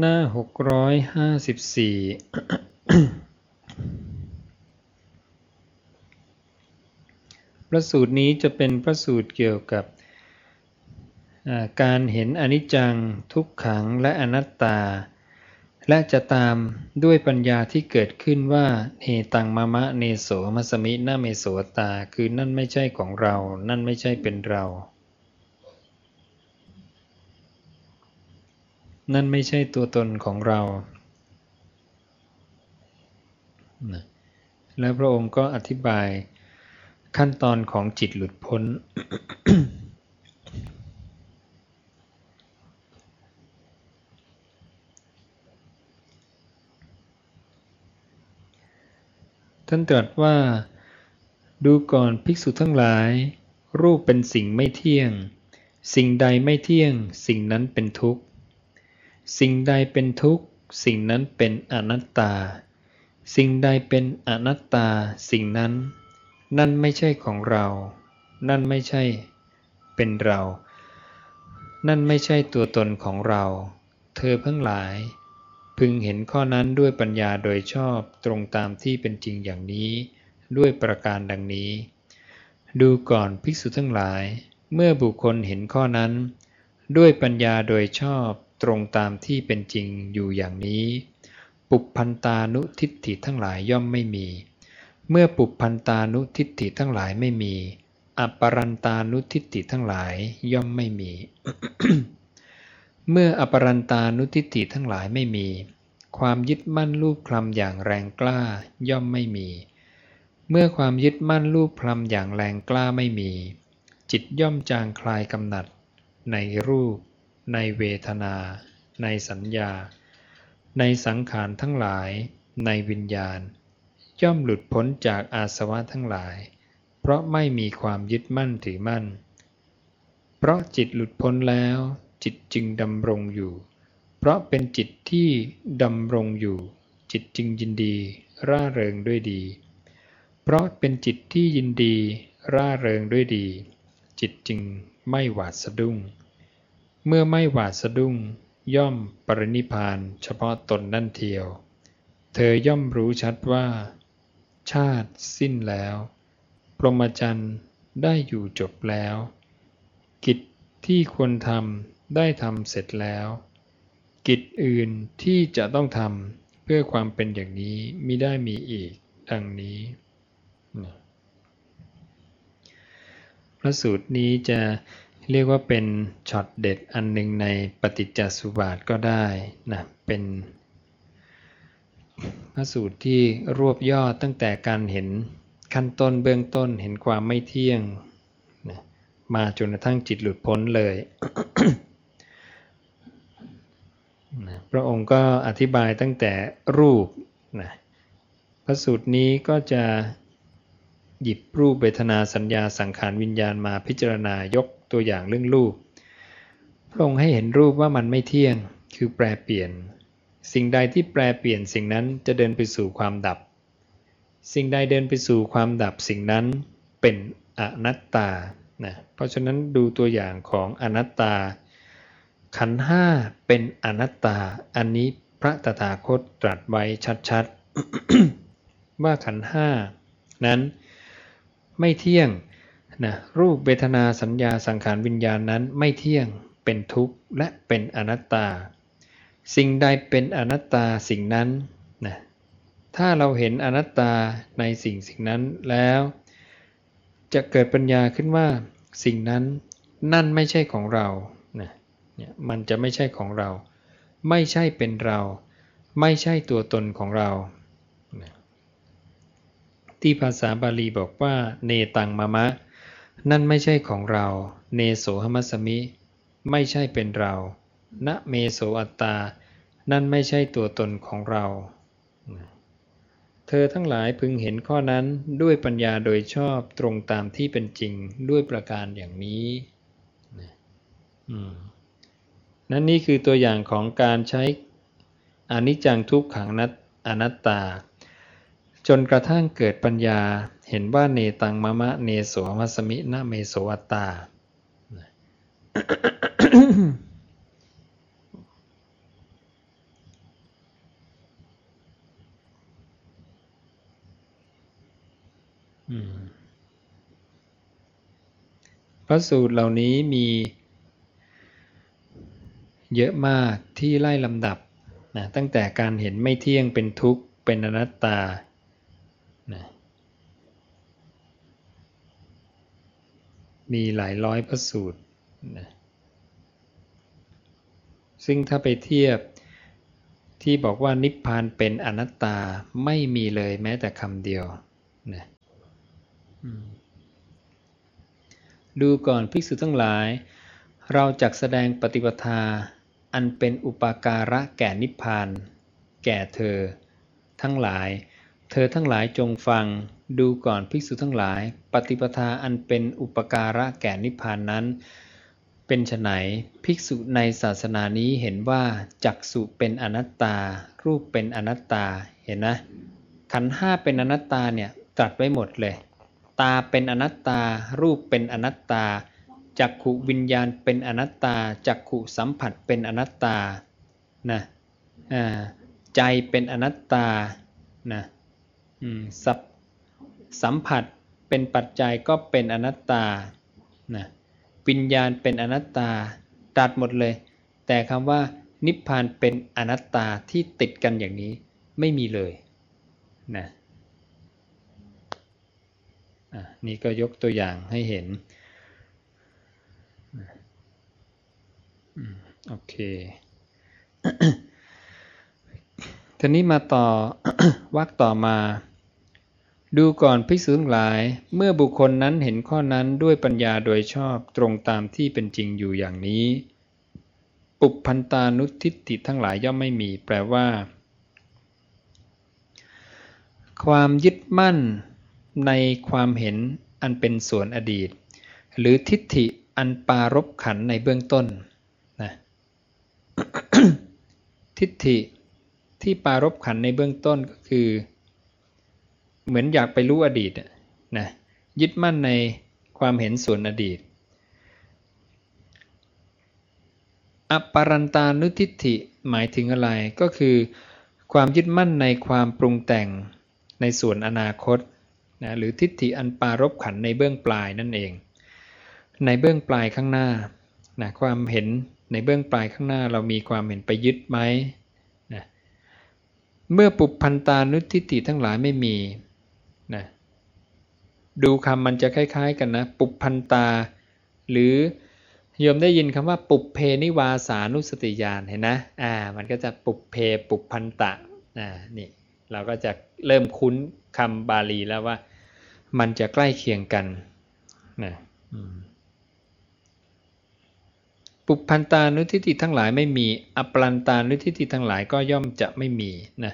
หน้าหกร้อยห้าสิบสี่พระสูตรนี้จะเป็นพระสูตรเกี่ยวกับการเห็นอนิจจังทุกขังและอนัตตา และจะตามด้วยปัญญาที่เกิดขึ้นว่าเนตังมะมะเนโสมัสมินาเมโสตา คือนั่นไม่ใช่ของเรา นั่นไม่ใช่เป็นเรา นั่นไม่ใช่ตัวตนของเรา แล้วพระองค์ก็อธิบายขั้นตอนของจิตหลุดพ้น ท่านตรัสว่า ดูก่อนภิกษุทั้งหลาย รูปเป็นสิ่งไม่เที่ยง สิ่งใดไม่เที่ยง สิ่งนั้นเป็นทุกข์ สิ่งใดเป็นทุกข์ สิ่งนั้นเป็นอนัตตา สิ่งใดเป็นอนัตตา สิ่งนั้น นั่นไม่ใช่ของเรา นั่นไม่ใช่ เป็นเรา นั่นไม่ใช่ตัวตนของเรา เธอเพิ่งหลาย พึงเห็นข้อนั้นด้วยปัญญาโดยชอบตรงตามที่เป็นจริงอย่างนี้ ด้วยประการดังนี้ ดูก่อนภิกษุทั้งหลาย เมื่อบุคคลเห็นข้อนั้น ด้วยปัญญาโดยชอบ ตรงตามที่เป็นจริงอยู่อย่างนี้ ปุพันตานุทิฏฐิทั้งหลายย่อมไม่มี เมื่อปุพันตานุทิฏฐิทั้งหลายไม่มี อปรันตานุทิฏฐิทั้งหลายย่อมไม่มี เมื่ออปรันตานุทิฏฐิทั้งหลายไม่มี ความยึดมั่นรูปคลำอย่างแรงกล้าย่อมไม่มี เมื่อความยึดมั่นรูปคลำอย่างแรงกล้าไม่มี จิตย่อมจางคลายกำหนัดในรูป ในเวทนา ในสัญญา ในสังขารทั้งหลาย ในวิญญาณ ย่อมหลุดพ้นจากอาสวะทั้งหลาย เพราะไม่มีความยึดมั่นถือมั่น เพราะจิตหลุดพ้นแล้ว จิตจึงดำรงอยู่ เพราะเป็นจิตที่ดำรงอยู่ จิตจึงยินดี ร่าเริงด้วยดี เพราะเป็นจิตที่ยินดี ร่าเริงด้วยดี จิตจึงไม่หวาดสะดุ้ง เมื่อไม่หวาดสะดุ้ง ย่อมปรินิพานเฉพาะตนนั่นเทียว เธอย่อมรู้ชัดว่า ชาติสิ้นแล้วพรหมจรรย์ได้อยู่จบแล้ว กิจที่ควรทำได้ทำเสร็จแล้ว กิจอื่นที่จะต้องทำเพื่อความเป็นอย่างนี้มิได้มีอีกดังนี้พระสูตรนี้จะ เรียกว่าเป็นช็อตเด็ดอันหนึ่งในปฏิจจสุบาทก็ได้นะเป็นพระสูตรที่รวบยอดตั้งแต่การเห็นขั้นต้นเบื้องต้นเห็นความไม่เที่ยงนะมาจนกระทั่งจิตหลุดพ้นเลยนะพระองค์ก็อธิบายตั้งแต่รูปนะพระสูตรนี้ก็จะหยิบรูปเวทนาสัญญาสังขารวิญญาณมาพิจารณายก ตัวอย่างเรื่องรูป พระองค์ให้เห็นรูปว่ามันไม่เที่ยง คือแปรเปลี่ยน สิ่งใดที่แปลเปลี่ยนสิ่งนั้นจะเดินไปสู่ความดับ สิ่งใดเดินไปสู่ความดับสิ่งนั้นเป็นอนัตตานะเพราะฉะนั้นดูตัวอย่างของอนัตตา ขันห้าเป็นอนัตตา อันนี้พระตถาคตตรัสไว้ชัดๆ ว่าขันห้านั้นไม่เที่ยง นะรูปเวทนาสัญญาสังขารวิญญาณนั้นไม่เที่ยงเป็นทุกข์และเป็นอนัตตา สิ่งใดเป็นอนัตตาสิ่งนั้นนะถ้าเราเห็นอนัตตาในสิ่งสิ่งนั้นแล้ว จะเกิดปัญญาขึ้นว่าสิ่งนั้นนั่นไม่ใช่ของเรานะเนี่ยมันจะไม่ใช่ของเรา ไม่ใช่เป็นเรา ไม่ใช่ตัวตนของเราที่ภาษาบาลีบอกว่า เนตังมะมะ นั่นไม่ใช่ของเรา เนโสหมัสมิ ไม่ใช่เป็นเรา ณเมโสอัตตา นั่นไม่ใช่ตัวตนของเรา เธอทั้งหลายพึงเห็นข้อนั้นด้วยปัญญาโดยชอบตรงตามที่เป็นจริงด้วยประการอย่างนี้นั่นนี่คือตัวอย่างของการใช้อนิจจังทุกขังนัตอนัตตา จนกระทั่งเกิดปัญญาเห็นว่าเนตังมะมะเนโสมัสมินะเมโสวตตา พระสูตรเหล่านี้มีเยอะมากที่ไล่ลำดับนะตั้งแต่การเห็นไม่เที่ยงเป็นทุกข์เป็นอนัตตา มีหลายร้อยพระสูตรนะซึ่งถ้าไปเทียบที่บอกว่านิพพานเป็นอนัตตาไม่มีเลยแม้แต่คำเดียวนะดูก่อนภิกษุทั้งหลาย เราจักแสดงปฏิปทา อันเป็นอุปาการะแก่นิพพาน แก่เธอ ทั้งหลาย เธอทั้งหลายจงฟัง ดูก่อนภิกษุทั้งหลาย ปฏิปทาอันเป็นอุปการะแก่นิพพานนั้น เป็นไฉนภิกษุในศาสนานี้เห็นว่าจักสุเป็นอนัตตา รูปเป็นอนัตตาเห็นนะ ขันห้าเป็นอนัตตาเนี่ยตรัสไว้หมดเลย ตาเป็นอนัตตา รูปเป็นอนัตตาจักขุวิญญาณเป็นอนัตตาจักขุสัมผัสเป็นอนัตตานะใจเป็นอนัตตานะสับ สัมผัสเป็นปัจจัยก็เป็นอนัตตานะวิญญาณเป็นอนัตตาตัดหมดเลย แต่คำว่านิพพานเป็นอนัตตาที่ติดกันอย่างนี้ไม่มีเลยนะนี่ก็ยกตัวอย่างให้เห็นโอเคทีนี้มาต่อวักต่อมา ดูก่อนภิกษุทั้งหลาย เมื่อบุคคลนั้นเห็นข้อนั้นด้วยปัญญาโดยชอบตรงตามที่เป็นจริงอยู่อย่างนี้ ปุพันตานุทิฏฐิทั้งหลายย่อมไม่มี แปลว่า ความยึดมั่นในความเห็นอันเป็นส่วนอดีต หรือทิฏฐิอันปารบขันในเบื้องต้นนะทิฏฐิที่ปารบขันในเบื้องต้นก็คือ เหมือนอยากไปรู้อดีตนะยึดมั่นในความเห็นส่วนอดีต อปรันตานุทิฏฐิหมายถึงอะไรก็คือ ความยึดมั่นในความปรุงแต่งในส่วนอนาคตนะหรือทิฏฐิอันปารบขันในเบื้องปลายนั่นเอง ในเบื้องปลายข้างหน้านะความเห็นในเบื้องปลายข้างหน้าเรามีความเห็นไปยึดไหมนะเมื่อปุพันตานุทิฏฐิทั้งหลายไม่มี นะดูคำมันจะคล้าย ๆ กันนะ ปุพันตา หรือโยมได้ยินคำว่าปุเพนิวาสานุสติญาณเห็นนะอ่ามันก็จะปุเพปุพันตะอ่านี่เราก็จะเริ่มคุ้นคำบาลีแล้วว่า มันจะใกล้เคียงกันนะปุพันตานุทิฏฐิทั้งหลายไม่มี อปรันตานุทิฏฐิทั้งหลายก็ย่อมจะไม่มีนะ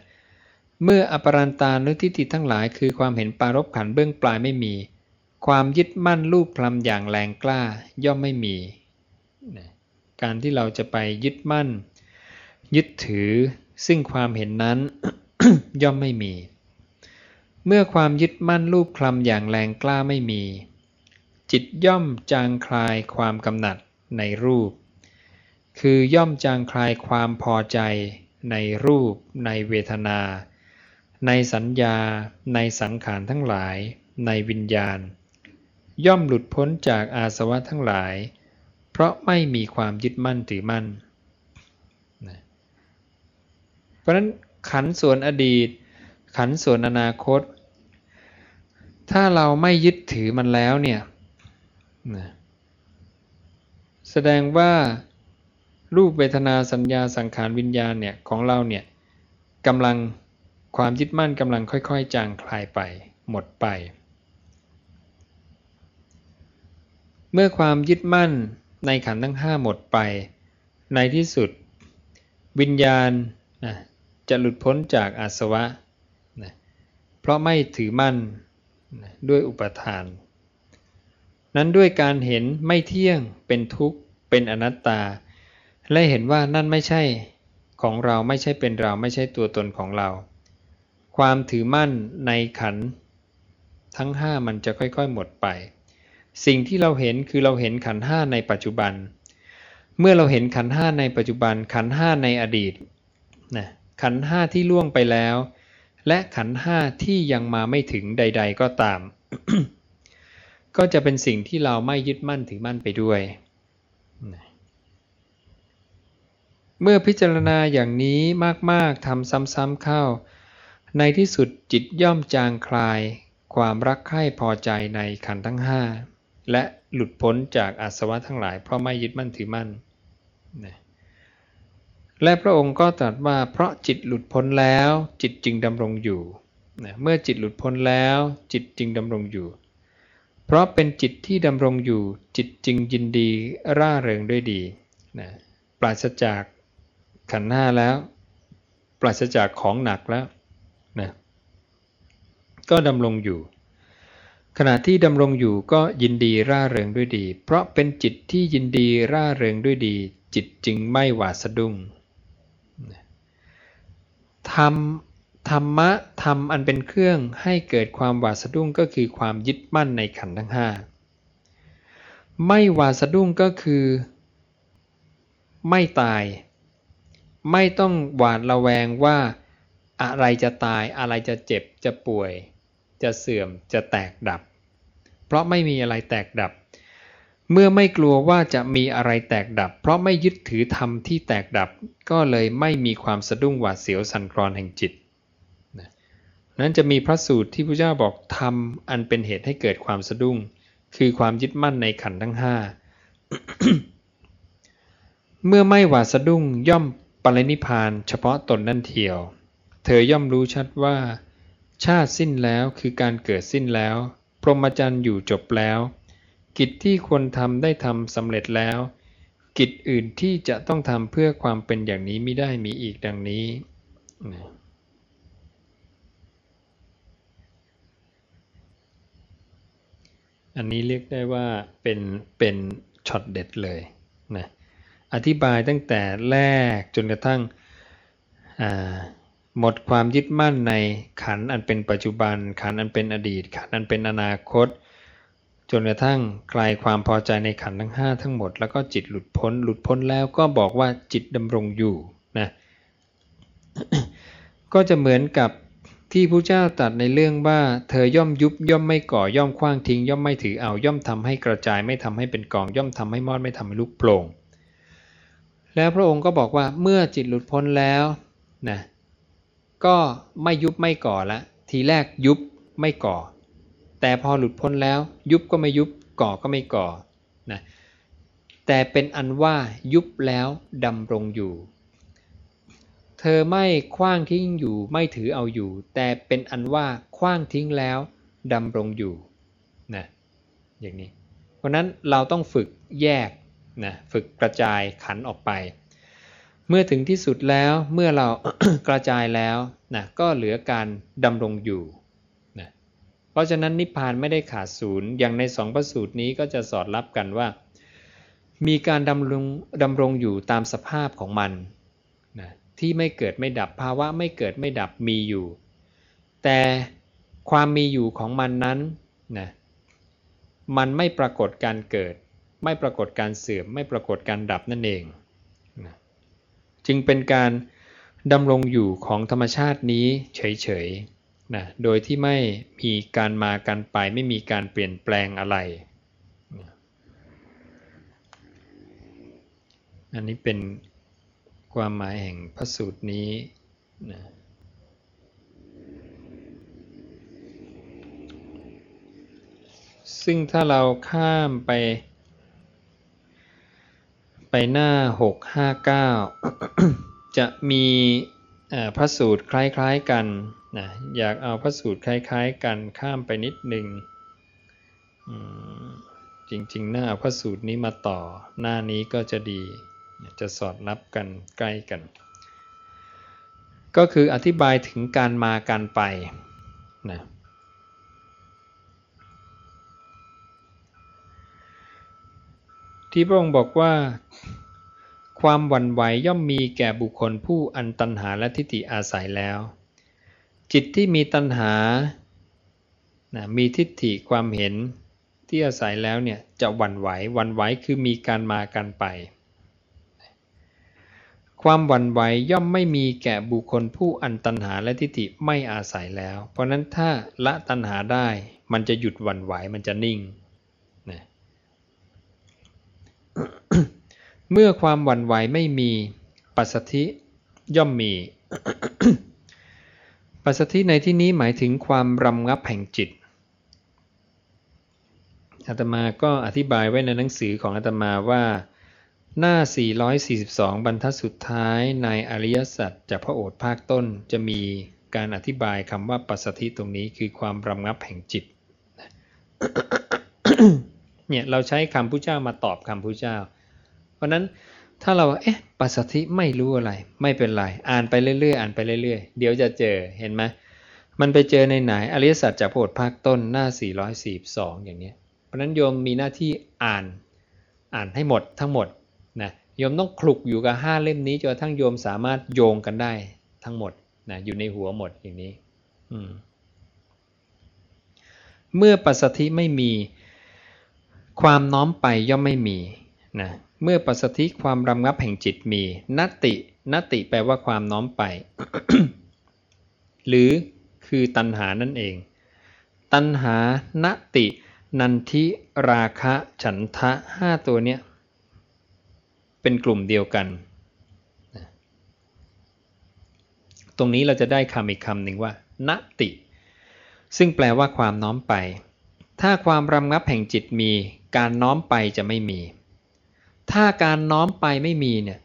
เมื่ออปรันตานุทิฏฐิทั้งหลายคือความเห็นปารบขันเบื้องปลายไม่มี ความยึดมั่นรูปคลำอย่างแรงกล้าย่อมไม่มี การที่เราจะไปยึดมั่น ยึดถือซึ่งความเห็นนั้นย่อมไม่มี เมื่อความยึดมั่นรูปคลำอย่างแรงกล้าไม่มี จิตย่อมจางคลายความกำหนัดในรูป คือย่อมจางคลายความพอใจในรูปในเวทนา ในสัญญา ในสังขารทั้งหลาย ในวิญญาณ ย่อมหลุดพ้นจากอาสวะทั้งหลาย เพราะไม่มีความยึดมั่นถือมั่น เพราะนั้นขันส่วนอดีต ขันส่วนอนาคต ถ้าเราไม่ยึดถือมันแล้วเนี่ยแสดงว่ารูปเวทนาสัญญาสังขารวิญญาณเนี่ยของเราเนี่ยกำลัง ความยึดมั่นกำลังค่อยๆ จางคลายไป หมดไป เมื่อความยึดมั่นในขันทั้งห้าหมดไป ในที่สุด วิญญาณนะจะหลุดพ้นจากอาสวะนะเพราะไม่ถือมั่นนะด้วยอุปทาน นั้นด้วยการเห็นไม่เที่ยงเป็นทุกข์เป็นอนัตตา และเห็นว่านั่นไม่ใช่ของเราไม่ใช่เป็นเราไม่ใช่ตัวตนของเรา ความถือมั่นในขันทั้งห้ามันจะค่อยๆ หมดไป สิ่งที่เราเห็นคือเราเห็นขันห้าในปัจจุบัน เมื่อเราเห็นขันห้าในปัจจุบัน ขันห้าในอดีตนะขันห้าที่ล่วงไปแล้ว และขันห้าที่ยังมาไม่ถึงใด ๆ ก็ตาม ก็จะเป็นสิ่งที่เราไม่ยึดมั่นถือมั่นไปด้วยเมื่อพิจารณาอย่างนี้มากๆทำซ้ำๆเข้า ในที่สุดจิตย่อมจางคลาย ความรักใคร่พอใจในขันทั้งห้าและหลุดพ้นจากอาสวะทั้งหลาย เพราะไม่ยึดมั่นถือมั่นนะและพระองค์ก็ตรัสว่าเพราะจิตหลุดพ้นแล้ว จิตจึงดำรงอยู่นะเมื่อจิตหลุดพ้นแล้ว จิตจึงดำรงอยู่ เพราะเป็นจิตที่ดำรงอยู่ จิตจึงยินดีร่าเริงด้วยดีนะปราศจากขันห้าแล้ว ปราศจากของหนักแล้ว นะก็ดำรงอยู่ ขณะที่ดำรงอยู่ก็ยินดีร่าเริงด้วยดี เพราะเป็นจิตที่ยินดีร่าเริงด้วยดี จิตจึงไม่หวาดสะดุ้งธรรมธรรมะธรรมอันเป็นเครื่องให้เกิดความหวาดสะดุ้งก็คือความยึดมั่นในขันธ์ทั้งห้าไม่หวาดสะดุ้งก็คือ ไม่ตาย ไม่ต้องหวาดระแวงว่า อะไรจะตายอะไรจะเจ็บจะป่วย จะเสื่อมจะแตกดับ เพราะไม่มีอะไรแตกดับ เมื่อไม่กลัวว่าจะมีอะไรแตกดับ เพราะไม่ยึดถือธรรมที่แตกดับ ก็เลยไม่มีความสะดุ้งหวาดเสียวสันคลอนแห่งจิตนั้นจะมีพระสูตรที่พระเจ้าบอกธรรมอันเป็นเหตุให้เกิดความสะดุ้ง คือความยึดมั่นในขันธ์ทั้งห้าเมื่อไม่หวาดสะดุ้งย่อมปรินิพานเฉพาะตนนั่นเทียว เธอย่อมรู้ชัดว่า ชาติสิ้นแล้วคือการเกิดสิ้นแล้ว พรหมจรรย์อยู่จบแล้ว กิจที่ควรทำได้ทำสำเร็จแล้ว กิจอื่นที่จะต้องทำเพื่อความเป็นอย่างนี้ไม่ได้มีอีกดังนี้อันนี้เรียกได้ว่าเป็นเป็นช็อตเด็ดเลยนะอธิบายตั้งแต่แรกจนกระทั่งอ่า หมดความยึดมั่นในขันอันเป็นปัจจุบัน ขันอันเป็นอดีต ขันอันเป็นอนาคต จนกระทั่งคลายความพอใจในขันทั้งห้าทั้งหมด แล้วก็จิตหลุดพ้น หลุดพ้นแล้วก็บอกว่าจิตดำรงอยู่นะก็จะเหมือนกับที่พระเจ้าตรัสในเรื่องว่า เธอย่อมยุบย่อมไม่ก่อย่อมคว้างทิ้ง ย่อมไม่ถือเอาย่อมทำให้กระจายไม่ทำให้เป็นกอง ย่อมทำให้มอดไม่ทำให้ลุกโปร่งแล้วพระองค์ก็บอกว่าเมื่อจิตหลุดพ้นแล้วนะ ก็ไม่ยุบไม่ก่อละ ทีแรกยุบไม่ก่อ แต่พอหลุดพ้นแล้ว ยุบก็ไม่ยุบก่อก็ไม่ก่อนะแต่เป็นอันว่ายุบแล้วดำรงอยู่ เธอไม่คว้างทิ้งอยู่ไม่ถือเอาอยู่ แต่เป็นอันว่าคว้างทิ้งแล้วดำรงอยู่นะอย่างนี้ เพราะนั้นเราต้องฝึกแยกนะฝึกกระจายขันออกไป เมื่อถึงที่สุดแล้วเมื่อเรากระจายแล้วนะก็เหลือการดำรงอยู่นะเพราะฉะนั้นนิพพานไม่ได้ขาดศูนย์อย่างในสองประสูตรนี้ก็จะสอดรับกันว่า มีการดำรงดำรงอยู่ตามสภาพของมันนะที่ไม่เกิดไม่ดับภาวะไม่เกิดไม่ดับมีอยู่ แต่ความมีอยู่ของมันนั้นนะมันไม่ปรากฏการเกิด ไม่ปรากฏการเสื่อม ไม่ปรากฏการดับนั่นเอง จึงเป็นการดำรงอยู่ของธรรมชาตินี้เฉยๆนะโดยที่ไม่มีการมาการไปไม่มีการเปลี่ยนแปลงอะไร อันนี้เป็นความหมายแห่งพระสูตรนี้นะซึ่งถ้าเราข้ามไป ไปหน้า659จะมีพระสูตรคล้ายๆกันนะอยากเอาพระสูตรคล้ายๆกันข้ามไปนิดหนึ่งจริงๆหน้าพระสูตรนี้มาต่อหน้านี้ก็จะดีจะสอดรับกันใกล้กัน ก็คืออธิบายถึงการมาการไปนะ ที่พระองค์บอกว่า ความหวั่นไหวย่อมมีแก่บุคคลผู้อันตัณหาและทิฏฐิอาศัยแล้ว จิตที่มีตัณหานะมีทิฏฐิความเห็นที่อาศัยแล้วเนี่ยจะหวั่นไหวหวั่นไหวคือมีการมาการไป ความหวั่นไหวย่อมไม่มีแก่บุคคลผู้อันตัณหาและทิฏฐิไม่อาศัยแล้ว เพราะนั้นถ้าละตัณหาได้มันจะหยุดหวั่นไหวมันจะนิ่ง เมื่อความหวั่นไหวไม่มี ปัสสธิย่อมมี ปัสสธิในที่นี้หมายถึงความรำงับแห่งจิตอาตมาก็อธิบายไว้ในหนังสือของอาตมาว่า หน้า 442 บรรทัดสุดท้ายในอริยสัจจากพระโอษฐ์ภาคต้นจะมีการอธิบายคำว่าปัสสธิตรงนี้คือความรำงับแห่งจิต เนี่ยเราใช้คำพุทธเจ้ามาตอบคำพุทธเจ้า เพราะนั้นถ้าเราเอ๊ะปัสสธิไม่รู้อะไร ไม่เป็นไร อ่านไปเรื่อยๆอ่านไปเรื่อยๆ เดี๋ยวจะเจอเห็นไหมมันไปเจอในไหนอริยสัจจากพระโอษฐ์ภาคต้นหน้า 442 อย่างนี้เพราะนั้นโยมมีหน้าที่อ่านอ่านให้หมดทั้งหมดนะโยมต้องคลุกอยู่กับห้าเล่มนี้จนทั้งโยมสามารถโยงกันได้ทั้งหมดนะอยู่ในหัวหมดอย่างนี้ เมื่อปัสสธิไม่มี ความน้อมไปย่อมไม่มีนะเมื่อปัสสธิความรำงับแห่งจิตมีนตินตติแปลว่าความน้อมไป หรือคือตัณหานั่นเอง ตัณหานติ นันทิราคะฉันทะห้าตัวเนี้ยเป็นกลุ่มเดียวกัน ตรงนี้เราจะได้คำอีกคำหนึ่งว่า นติ ซึ่งแปลว่าความน้อมไป ถ้าความรำงับแห่งจิตมี การน้อมไปจะไม่มี ถ้าการน้อมไปไม่มีเนี่ย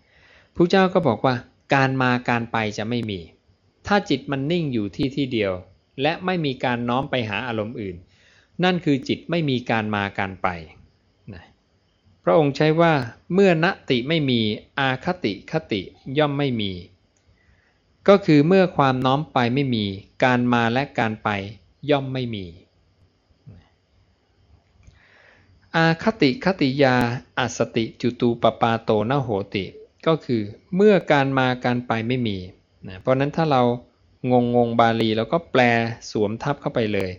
พระเจ้าก็บอกว่า การมาการไปจะไม่มี ถ้าจิตมันนิ่งอยู่ที่ที่เดียว และไม่มีการน้อมไปหาอารมณ์อื่น นั่นคือจิตไม่มีการมาการไปนะพระองค์ใช้ว่าเมื่อนติไม่มีอาคติคติย่อมไม่มี ก็คือเมื่อความน้อมไปไม่มี การมาและการไปย่อมไม่มี อาคติคติยาอัสติจุตูปปาโตนโหติ ก็คือเมื่อการมาการไปไม่มีนะเพราะนั้นถ้าเรางงงงบาลีเราก็แปลสวมทับเข้าไปเลย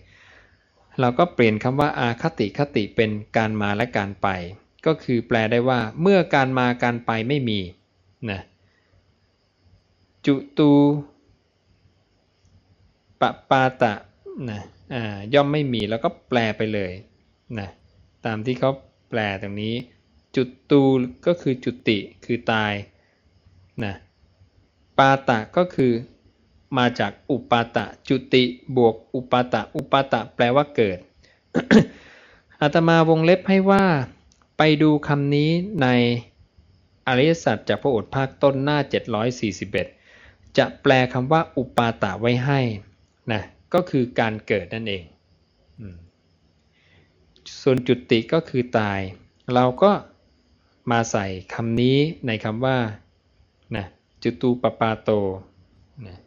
เราก็เปลี่ยนคำว่าอาคติคติเป็นการมาและการไป ก็คือแปลได้ว่าเมื่อการมาการไปไม่มีนะจุตูปปาตะนะย่อมไม่มีแล้วก็แปลไปเลยนะ ตามที่เขาแปลตรงนี้ จุดตูก็คือจุติคือตายนะปาตะก็คือมาจากอุปาตะ จุติบวกอุปาตะ อุปาตะแปลว่าเกิดอาตมาวงเล็บให้ว่า ไปดูคำนี้ในอริยสัจจากพระโอษฐ์ภาคต้นหน้า 741 จะแปลคำว่าอุปาตะไว้ให้นะก็คือการเกิดนั่นเอง ส่วนจุติก็คือตาย เราก็มาใส่คำนี้ในคำว่านะจุตูปปาโตนะ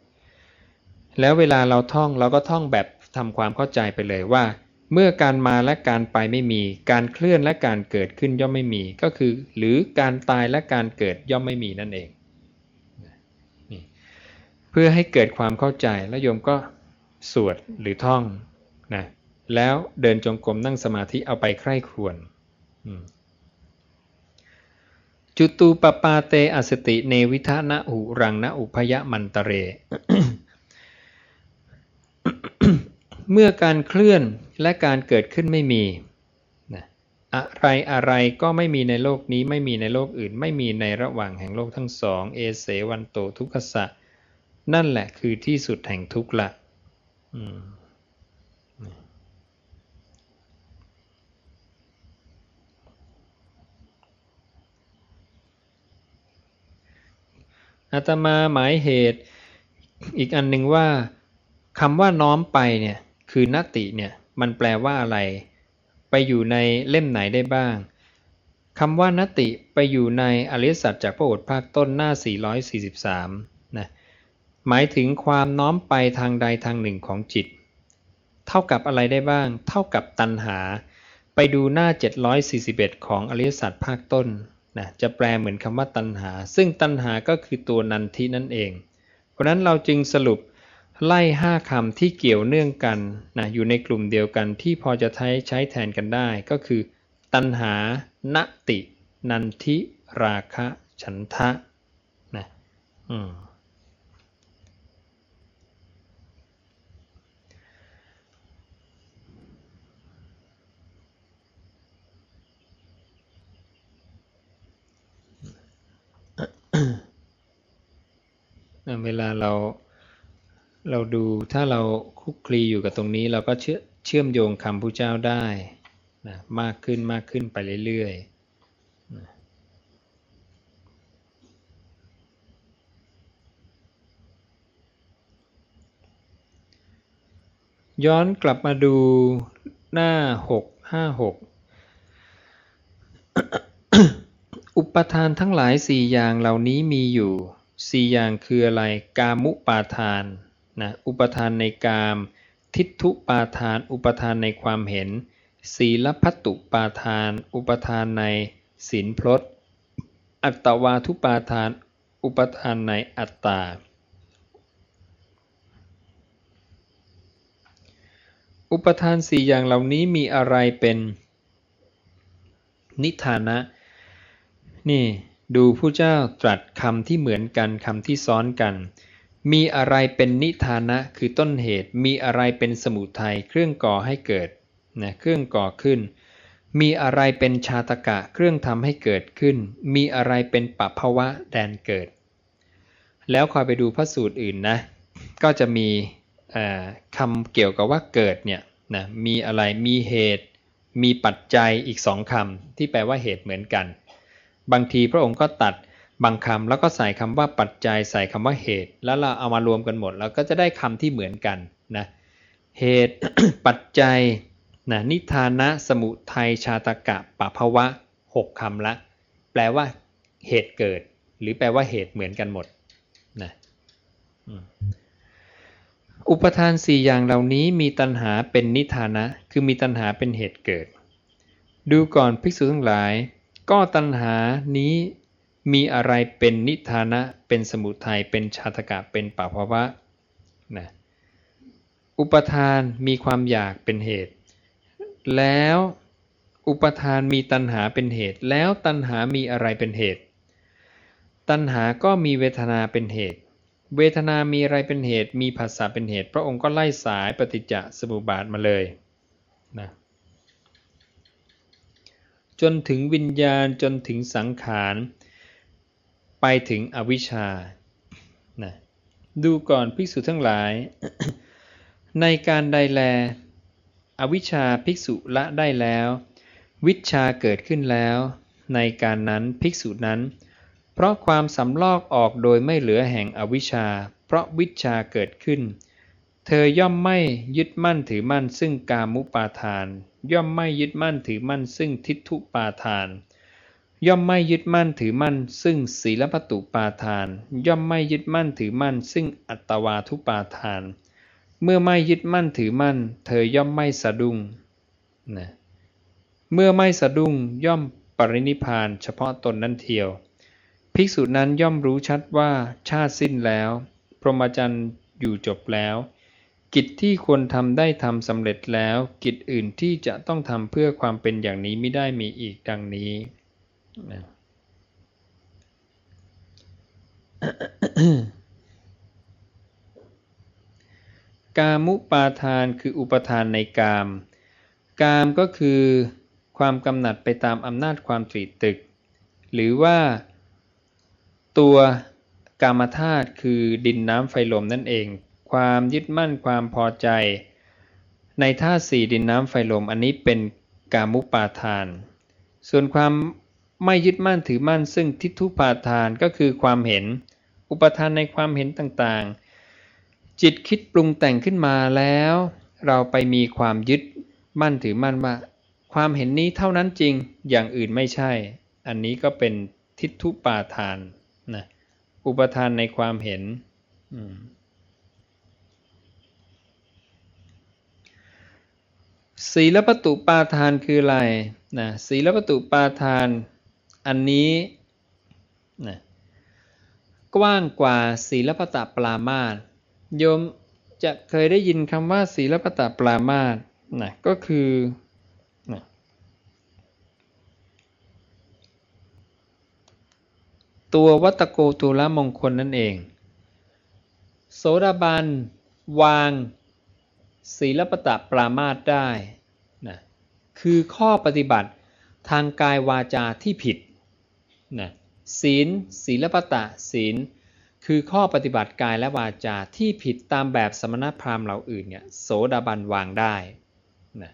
แล้วเวลาเราท่องเราก็ท่องแบบทำความเข้าใจไปเลยว่า เมื่อการมาและการไปไม่มี การเคลื่อนและการเกิดขึ้นย่อมไม่มี ก็คือ หรือการตายและการเกิดย่อมไม่มีนั่นเองเพื่อให้เกิดความเข้าใจแล้วโยมก็สวดหรือท่องนะ แล้วเดินจงกรมนั่งสมาธิเอาไปใคร่ครวญจุตูปปาเตอสติเนวิทะนะอุรังนะอุพยมันตเร เมื่อการเคลื่อนและการเกิดขึ้นไม่มีอะไรอะไรก็ไม่มีในโลกนี้ไม่มีในโลกอื่น ไม่มีในระหว่างแห่งโลกทั้งสอง เอเสวันโตทุกขสะ นั่นแหละคือที่สุดแห่งทุกข์ละอ อาตมาหมายเหตุ อีกอันหนึ่งว่าคำว่าน้อมไปเนี่ยคือนติเนี่ยมันแปลว่าอะไร ไปอยู่ในเล่มไหนได้บ้างคำว่านติไปอยู่ในอริสัตจากพระโอษฐ์ภาคต้นหน้า 443 นะ หมายถึงความน้อมไปทางใดทางหนึ่งของจิต เท่ากับอะไรได้บ้าง เท่ากับตัณหา ไปดูหน้า 741 ของอริสัตภาคต้น นะจะแปลเหมือนคำว่าตัณหา ซึ่งตัณหาก็คือตัวนันทินั่นเอง เพราะนั้นเราจึงสรุปไล่ห้าคำที่เกี่ยวเนื่องกันนะอยู่ในกลุ่มเดียวกันที่พอจะใช้ใช้แทนกันได้ ก็คือ ตัณหา นติ นันทิ ราคะ ฉันทะนะอืม เวลาเราเราดูถ้าเราคุกคลีอยู่กับตรงนี้ เราก็เชื่อเชื่อมโยงคำพระเจ้าได้นะมากขึ้นมากขึ้นไปเรื่อยๆนะย้อนกลับมาดูหน้าหกห้าหก อุปทานทั้งหลายสี่อย่างเหล่านี้มีอยู่สี่อย่างคืออะไร กามุปาทานนะอุปทานในกาม ทิฏฐุปาทาน อุปทานในความเห็น ศีลพัตตุปาทาน อุปทานในศีลพลดอัตตวาทุปาทาน อุปทานในอัตตา อุปทานสี่อย่างเหล่านี้มีอะไรเป็นนิทานะ นี่ดูผู้เจ้าตรัสคำที่เหมือนกันคำที่ซ้อนกัน มีอะไรเป็นนิทานะคือต้นเหตุ มีอะไรเป็นสมุทัยเครื่องก่อให้เกิดนะเครื่องก่อขึ้น มีอะไรเป็นชาตกะเครื่องทำให้เกิดขึ้น มีอะไรเป็นปัภวะแดนเกิด แล้วคอยไปดูพระสูตรอื่นนะก็จะมีคำเกี่ยวกับว่าเกิดเนี่ยนะมีอะไรมีเหตุ มีปัจจัยอีกสองคำที่แปลว่าเหตุเหมือนกัน บางทีพระองค์ก็ตัดบางคำแล้วก็ใส่คำว่าปัจจัย ใส่คำว่าเหตุ แล้วเราเอามารวมกันหมดแล้วก็จะได้คำที่เหมือนกันนะเหตุปัจจัยนะนิทานะสมุทัยชาตกะปะภวะหกคำละ แปลว่า เหตุเกิด หรือแปลว่าเหตุเหมือนกันหมดนะอุปทานสี่อย่างเหล่านี้มีตัณหาเป็นนิทานะ คือมีตัณหาเป็นเหตุเกิด ดูก่อนภิกษุทั้งหลาย ก็ตัณหานี้มีอะไรเป็นนิทานะ เป็นสมุทัย เป็นชาตกะ เป็นปภาวะนะอุปทานมีความอยากเป็นเหตุ แล้วอุปทานมีตัณหาเป็นเหตุ แล้วตัณหามีอะไรเป็นเหตุ ตัณหาก็มีเวทนาเป็นเหตุ เวทนามีอะไรเป็นเหตุ มีภาษาเป็นเหตุ พระองค์ก็ไล่สายปฏิจจสมุปบาทมาเลยนะ จนถึงวิญญาณจนถึงสังขารไปถึงอวิชชานะดูก่อนภิกษุทั้งหลาย ในการใดแล อวิชชาภิกษุละได้แล้ว วิชาเกิดขึ้นแล้ว ในการนั้นภิกษุนั้น เพราะความสำลอกออกโดยไม่เหลือแห่งอวิชชา เพราะวิชาเกิดขึ้น เธอย่อมไม่ยึดมั่นถือมั่นซึ่งกามุปาทาน ย่อมไม่ยึดมั่นถือมั่นซึ่งทิฏฐุปาทาน ย่อมไม่ยึดมั่นถือมั่นซึ่งศีลปตุปาทาน ย่อมไม่ยึดมั่นถือมั่นซึ่งอัตวาทุปาทาน เมื่อไม่ยึดมั่นถือมั่น เธอย่อมไม่สะดุ้งนะเมื่อไม่สะดุ้งย่อมปรินิพานเฉพาะตนนั้นเทียว ภิกษุนั้นย่อมรู้ชัดว่าชาติสิ้นแล้ว พรหมจรรย์อยู่จบแล้ว กิจที่ควรทำได้ทำสำเร็จแล้ว กิจอื่นที่จะต้องทำเพื่อความเป็นอย่างนี้ไม่ได้มีอีกดังนี้นะกามุปาทานคืออุปทานในกาม กามก็คือความกำหนัดไปตามอำนาจความตรีตึก หรือว่าตัวกามธาตุคือดินน้ำไฟลมนั่นเอง ความยึดมั่นความพอใจ ในธาตุสี่ดินน้ำไฟลมอันนี้เป็นกามุปาทาน ส่วนความไม่ยึดมั่นถือมั่นซึ่งทิฏฐุปาทานก็คือความเห็น อุปทานในความเห็นต่างๆ จิตคิดปรุงแต่งขึ้นมาแล้ว เราไปมีความยึดมั่นถือมั่นว่า ความเห็นนี้เท่านั้นจริงอย่างอื่นไม่ใช่ อันนี้ก็เป็นทิฏฐุปาทานนะอุปทานในความเห็น อืม ศีลปตุปาทานคืออะไรนะศีลปตุปาทานอันนี้นะกว้างกว่าศีลปตปรามาตโยมจะเคยได้ยินคำว่าศีลปตปรามาตนะก็คือนะตัววัตโกตุลมงคลนั่นเอง โสดาบันวาง ศีลปตะปรามาตได้นะคือข้อปฏิบัติทางกายวาจาที่ผิดนะศีลศีลปตะศีลคือข้อปฏิบัติกายและวาจาที่ผิดตามแบบสมณพราหมณ์เหล่าอื่นเนี่ยโสดาบันวางได้นะ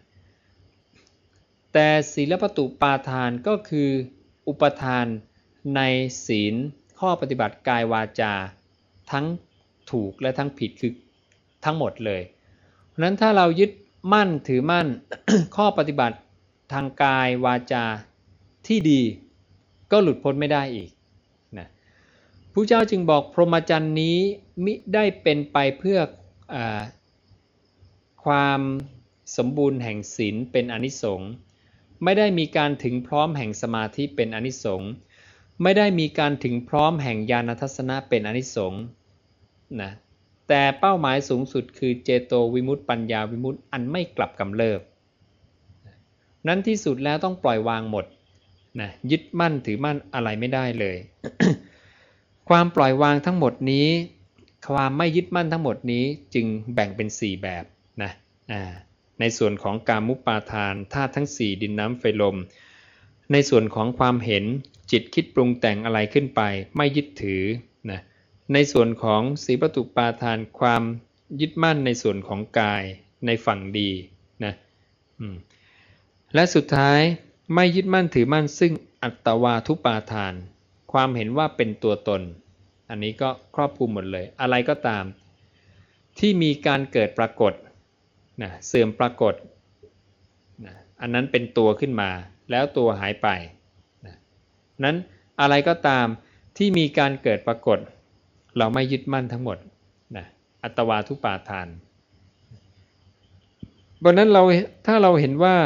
แต่ศีลปตุปาทานก็คืออุปทานในศีลข้อปฏิบัติกายวาจา ทั้งถูกและทั้งผิดคือทั้งหมดเลย นั้นถ้าเรายึดมั่นถือมั่นข้อปฏิบัติทางกายวาจาที่ดี ก็หลุดพ้นไม่ได้อีกนะผู้เจ้าจึงบอกพรหมจรรย์นี้มิได้เป็นไปเพื่ออความสมบูรณ์แห่งศีลเป็นอนิสงส์ไม่ได้มีการถึงพร้อมแห่งสมาธิเป็นอนิสงส์ไม่ได้มีการถึงพร้อมแห่งญาณทัศนะเป็นอนิสงส์นะ แต่เป้าหมายสูงสุดคือเจโตวิมุตติปัญญาวิมุตติอันไม่กลับกำเริบ นั้นที่สุดแล้วต้องปล่อยวางหมดนะยึดมั่นถือมั่นอะไรไม่ได้เลย ความปล่อยวางทั้งหมดนี้ ความไม่ยึดมั่นทั้งหมดนี้จึงแบ่งเป็น 4 แบบนะในส่วนของการมุปาทานธาตุทั้ง 4 ดินน้ำไฟลม ในส่วนของความเห็นจิตคิดปรุงแต่งอะไรขึ้นไป ไม่ยึดถือนะ ในส่วนของสีประตุปาทานความยึดมั่นในส่วนของกายในฝั่งดีนะและสุดท้ายไม่ยึดมั่นถือมั่นซึ่งอัตวาทุปาทาน ความเห็นว่าเป็นตัวตน อันนี้ก็ครอบคลุมหมดเลย อะไรก็ตาม ที่มีการเกิดปรากฏนะเสื่อมปรากฏนะอันนั้นเป็นตัวขึ้นมา แล้วตัวหายไปนะนั้นอะไรก็ตามที่มีการเกิดปรากฏ เราไม่ยึดมั่นทั้งหมดนะอัตวาทุปาทานบนนั้นเราถ้าเราเห็นว่า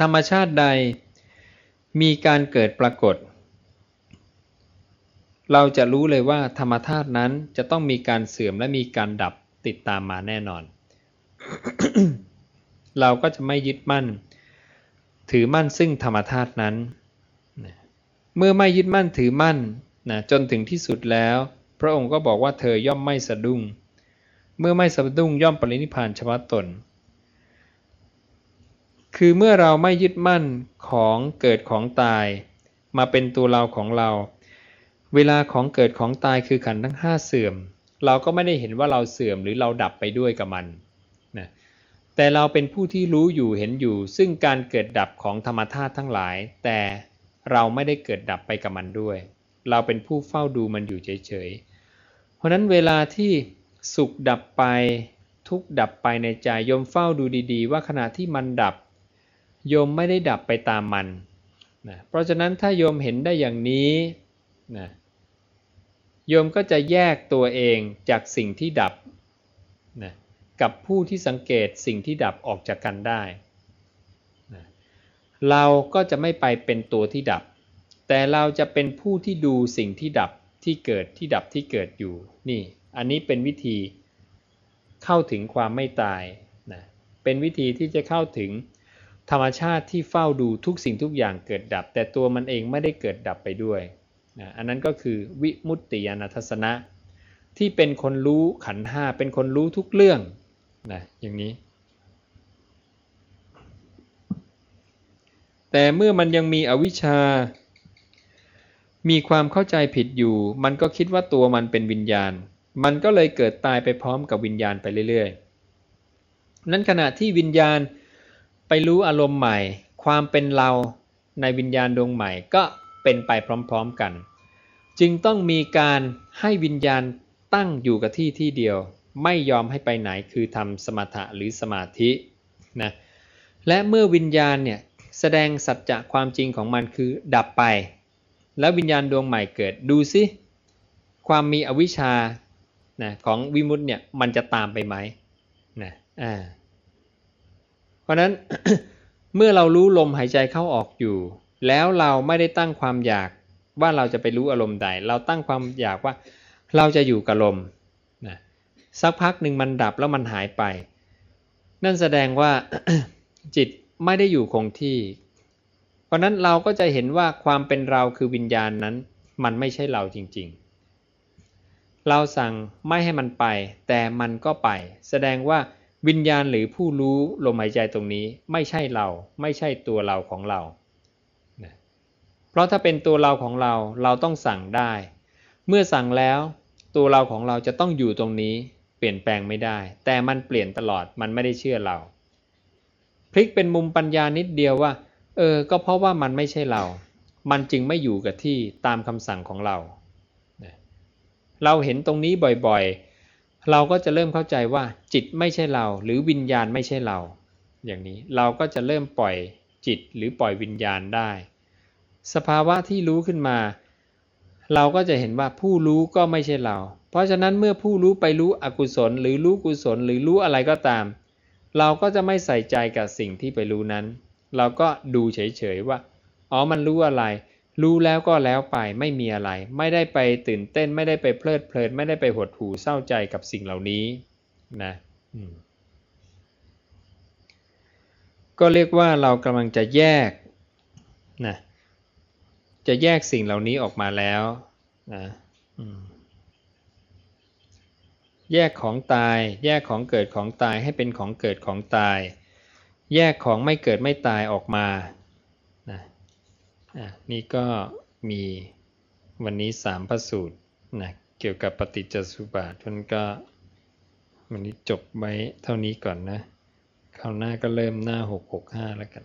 ธรรมชาติใดมีการเกิดปรากฏ เราจะรู้เลยว่าธรรมธาตุนั้นจะต้องมีการเสื่อมและมีการดับติดตามมาแน่นอน เราก็จะไม่ยึดมั่น ถือมั่นซึ่งธรรมธาตุนั้น เมื่อไม่ยึดมั่นถือมั่น นะจนถึงที่สุดแล้ว พระองค์ก็บอกว่าเธอย่อมไม่สะดุ้ง เมื่อไม่สะดุ้งย่อมปรินิพานเฉพาะตน คือเมื่อเราไม่ยึดมั่นของเกิดของตาย มาเป็นตัวเราของเรา เวลาของเกิดของตายคือขันทั้งห้าเสื่อม เราก็ไม่ได้เห็นว่าเราเสื่อมหรือเราดับไปด้วยกับมันนะแต่เราเป็นผู้ที่รู้อยู่เห็นอยู่ ซึ่งการเกิดดับของธรรมธาตุทั้งหลาย แต่เราไม่ได้เกิดดับไปกับมันด้วย เราเป็นผู้เฝ้าดูมันอยู่เฉยๆ เพราะนั้นเวลาที่สุขดับไปทุกดับไปในใจยมเฝ้าดูดีๆ ว่าขณะที่มันดับโยมไม่ได้ดับไปตามมันนะเพราะฉะนั้นถ้าโยมเห็นได้อย่างนี้นะโยมก็จะแยกตัวเองจากสิ่งที่ดับนะกับผู้ที่สังเกตสิ่งที่ดับออกจากกันได้นะเราก็จะไม่ไปเป็นตัวที่ดับ แต่เราจะเป็นผู้ที่ดูสิ่งที่ดับที่เกิดที่ดับที่เกิดอยู่นี่ อันนี้เป็นวิธีเข้าถึงความไม่ตายนะเป็นวิธีที่จะเข้าถึงธรรมชาติที่เฝ้าดูทุกสิ่งทุกอย่างเกิดดับ แต่ตัวมันเองไม่ได้เกิดดับไปด้วยนะอันนั้นก็คือวิมุตติยานทัศนะ ที่เป็นคนรู้ขันห้าเป็นคนรู้ทุกเรื่องนะอย่างนี้ แต่เมื่อมันยังมีอวิชชา มีความเข้าใจผิดอยู่ มันก็คิดว่าตัวมันเป็นวิญญาณ มันก็เลยเกิดตายไปพร้อมกับวิญญาณไปเรื่อยๆ นั้นขณะที่วิญญาณไปรู้อารมณ์ใหม่ ความเป็นเราในวิญญาณดวงใหม่ก็เป็นไปพร้อมๆกัน จึงต้องมีการให้วิญญาณตั้งอยู่กับที่ที่เดียว ไม่ยอมให้ไปไหนคือทำสมถะหรือสมาธินะและเมื่อวิญญาณเนี่ยแสดงสัจจะความจริงของมันคือดับไป แล้ววิญญาณดวงใหม่เกิดดูสิความมีอวิชชานะของวิมุตต์เนี่ยมันจะตามไปไหมนะอ่าเพราะนั้น เมื่อเรารู้ลมหายใจเข้าออกอยู่ แล้วเราไม่ได้ตั้งความอยากว่าเราจะไปรู้อารมณ์ใด เราตั้งความอยากว่าเราจะอยู่กับลมนะสักพักหนึ่งมันดับแล้วมันหายไป นั่นแสดงว่าจิตไม่ได้อยู่คงที่ เพราะนั้นเราก็จะเห็นว่าความเป็นเราคือวิญญาณนั้น มันไม่ใช่เราจริง ๆ เราสั่งไม่ให้มันไป แต่มันก็ไป แสดงว่าวิญญาณหรือผู้รู้ลมหายใจตรงนี้ไม่ใช่เรา ไม่ใช่ตัวเราของเรา เพราะถ้าเป็นตัวเราของเราเราต้องสั่งได้ เมื่อสั่งแล้วตัวเราของเราจะต้องอยู่ตรงนี้เปลี่ยนแปลงไม่ได้ แต่มันเปลี่ยนตลอดมันไม่ได้เชื่อเรา พลิกเป็นมุมปัญญานิดเดียวว่า เออ ก็เพราะว่ามันไม่ใช่เรา มันจึงไม่อยู่กับที่ตามคำสั่งของเรา เราเห็นตรงนี้บ่อยๆ เราก็จะเริ่มเข้าใจว่า จิตไม่ใช่เรา หรือวิญญาณไม่ใช่เรา อย่างนี้เราก็จะเริ่มปล่อยจิตหรือปล่อยวิญญาณได้ สภาวะที่รู้ขึ้นมา เราก็จะเห็นว่าผู้รู้ก็ไม่ใช่เรา เพราะฉะนั้นเมื่อผู้รู้ไปรู้อกุศล หรือรู้กุศลหรือรู้อะไรก็ตาม เราก็จะไม่ใส่ใจกับสิ่งที่ไปรู้นั้น เราก็ดูเฉยๆว่า อ๋อ มันรู้อะไร รู้แล้วก็แล้วไป ไม่มีอะไร ไม่ได้ไปตื่นเต้น ไม่ได้ไปเพลิดเพลิน ไม่ได้ไปหดหู่เศร้าใจกับสิ่งเหล่านี้ นะก็เรียกว่าเรากำลังจะแยก นะ จะแยกสิ่งเหล่านี้ออกมาแล้ว นะแยกของตาย แยกของเกิดของตายให้เป็นของเกิดของตาย แยกของไม่เกิดไม่ตายออกมานะนี่ก็มีวันนี้สามพระสูตรนะเกี่ยวกับปฏิจจสุบาทท่านก็วันนี้จบไว้เท่านี้ก่อนนะคราวหน้าก็เริ่มหน้าหกหกห้าแล้วกัน